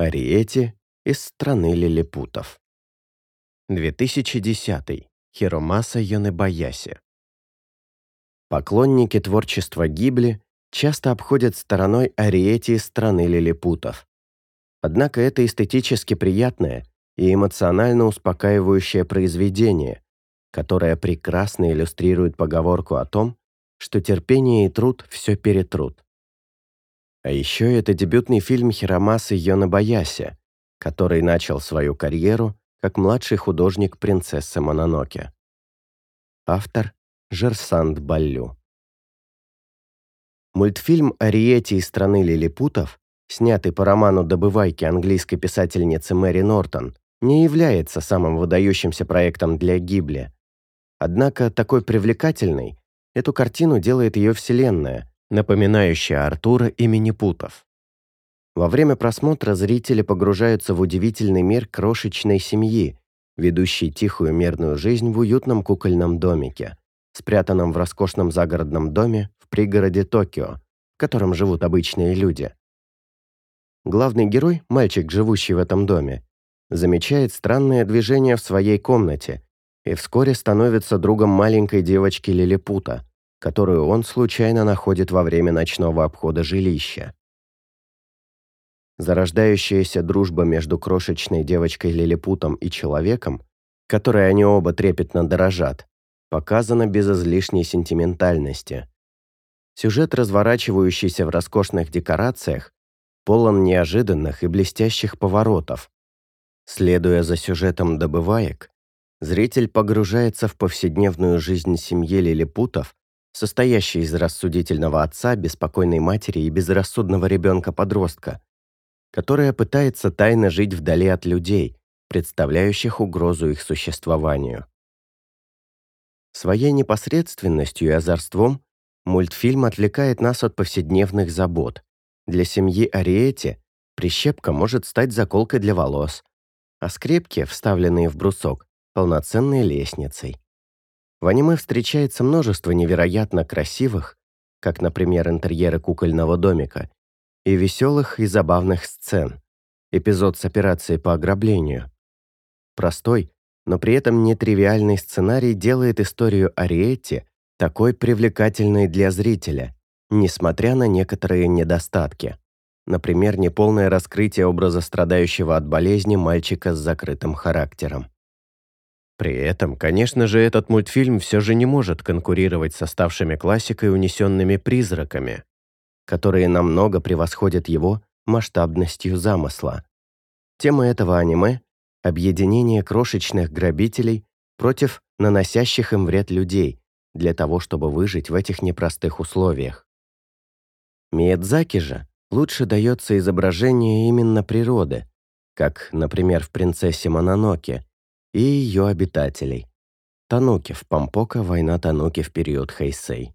Ариэти из страны лилипутов. 2010. Хиромаса Йонебаяси. Поклонники творчества Гибли часто обходят стороной Ариэти из страны лилипутов. Однако это эстетически приятное и эмоционально успокаивающее произведение, которое прекрасно иллюстрирует поговорку о том, что терпение и труд все перетрут. А еще это дебютный фильм Хиромасы Йонабаяси, который начал свою карьеру как младший художник принцессы Мононоке. Автор Жерсанд Баллю. Мультфильм «Ариэти из страны лилипутов», снятый по роману «Добывайки» английской писательницы Мэри Нортон, не является самым выдающимся проектом для Гибли. Однако такой привлекательной эту картину делает ее вселенная, напоминающая Артура и Минипутов. Во время просмотра зрители погружаются в удивительный мир крошечной семьи, ведущей тихую мирную жизнь в уютном кукольном домике, спрятанном в роскошном загородном доме в пригороде Токио, в котором живут обычные люди. Главный герой, мальчик, живущий в этом доме, замечает странное движение в своей комнате и вскоре становится другом маленькой девочки Лилипута, которую он случайно находит во время ночного обхода жилища. Зарождающаяся дружба между крошечной девочкой Лилипутом и человеком, которой они оба трепетно дорожат, показана без излишней сентиментальности. Сюжет, разворачивающийся в роскошных декорациях, полон неожиданных и блестящих поворотов. Следуя за сюжетом добываек, зритель погружается в повседневную жизнь семьи Лилипутов состоящий из рассудительного отца, беспокойной матери и безрассудного ребенка-подростка, которая пытается тайно жить вдали от людей, представляющих угрозу их существованию. Своей непосредственностью и озорством мультфильм отвлекает нас от повседневных забот. Для семьи Ариэти прищепка может стать заколкой для волос, а скрепки, вставленные в брусок, полноценной лестницей. В аниме встречается множество невероятно красивых, как, например, интерьеры кукольного домика, и веселых и забавных сцен. Эпизод с операцией по ограблению. Простой, но при этом нетривиальный сценарий делает историю Ариетти такой привлекательной для зрителя, несмотря на некоторые недостатки. Например, неполное раскрытие образа страдающего от болезни мальчика с закрытым характером. При этом, конечно же, этот мультфильм все же не может конкурировать с оставшими классикой унесенными призраками, которые намного превосходят его масштабностью замысла. Тема этого аниме — объединение крошечных грабителей против наносящих им вред людей для того, чтобы выжить в этих непростых условиях. Миядзаки же лучше дается изображение именно природы, как, например, в «Принцессе Мононоке», и ее обитателей. Тануки в Пампока, война Тануки в период Хэйсэй.